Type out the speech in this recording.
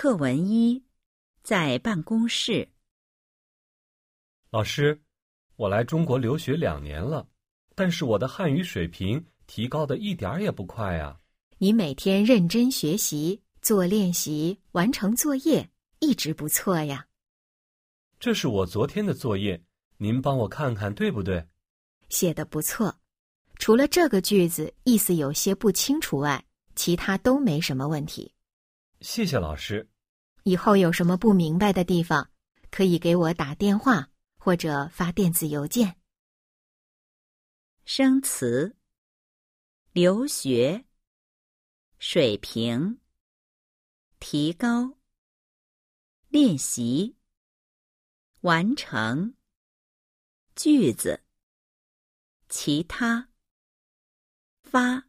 课文一，在办公室。老师，我来中国留学两年了，但是我的汉语水平提高的一点儿也不快呀。你每天认真学习，做练习，完成作业，一直不错呀。这是我昨天的作业，您帮我看看对不对？写的不错，除了这个句子意思有些不清楚外，其他都没什么问题。谢谢老师。以后有什么不明白的地方，可以给我打电话或者发电子邮件。生词：留学、水平、提高、练习、完成、句子、其他、发。